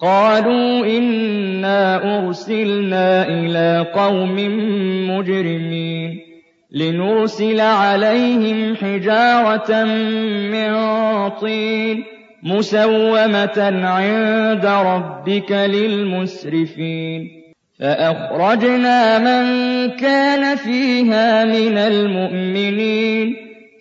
قَالُوا إِنَّا أُرْسِلْنَا إِلَىٰ قَوْمٍ مُّجْرِمِينَ لِنُرْسِلَ عَلَيْهِمْ حِجَارَةً مِّن طِينٍ مُّسَوَّمَةً عِندَ رَبِّكَ لِلْمُسْرِفِينَ فَأَخْرَجْنَا مَن كَانَ فِيهَا مِنَ الْمُؤْمِنِينَ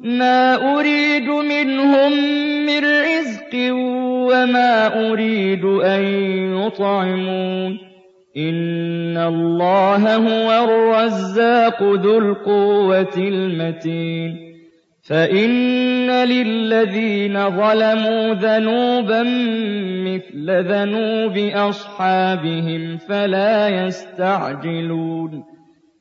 مَا أُرِيدُ مِنْهُم مِّن رِّزْقٍ وَمَا أُرِيدُ أَن يُطْعِمُونِ إِنَّ اللَّهَ هُوَ الرَّزَّاقُ ذُو الْقُوَّةِ الْمَتِينُ فَإِنَّ لِلَّذِينَ ظَلَمُوا ذَنُوبًا مِّثْلَ ذَنُوبِ أَصْحَابِهِمْ فَلَا يَسْتَعْجِلُونِ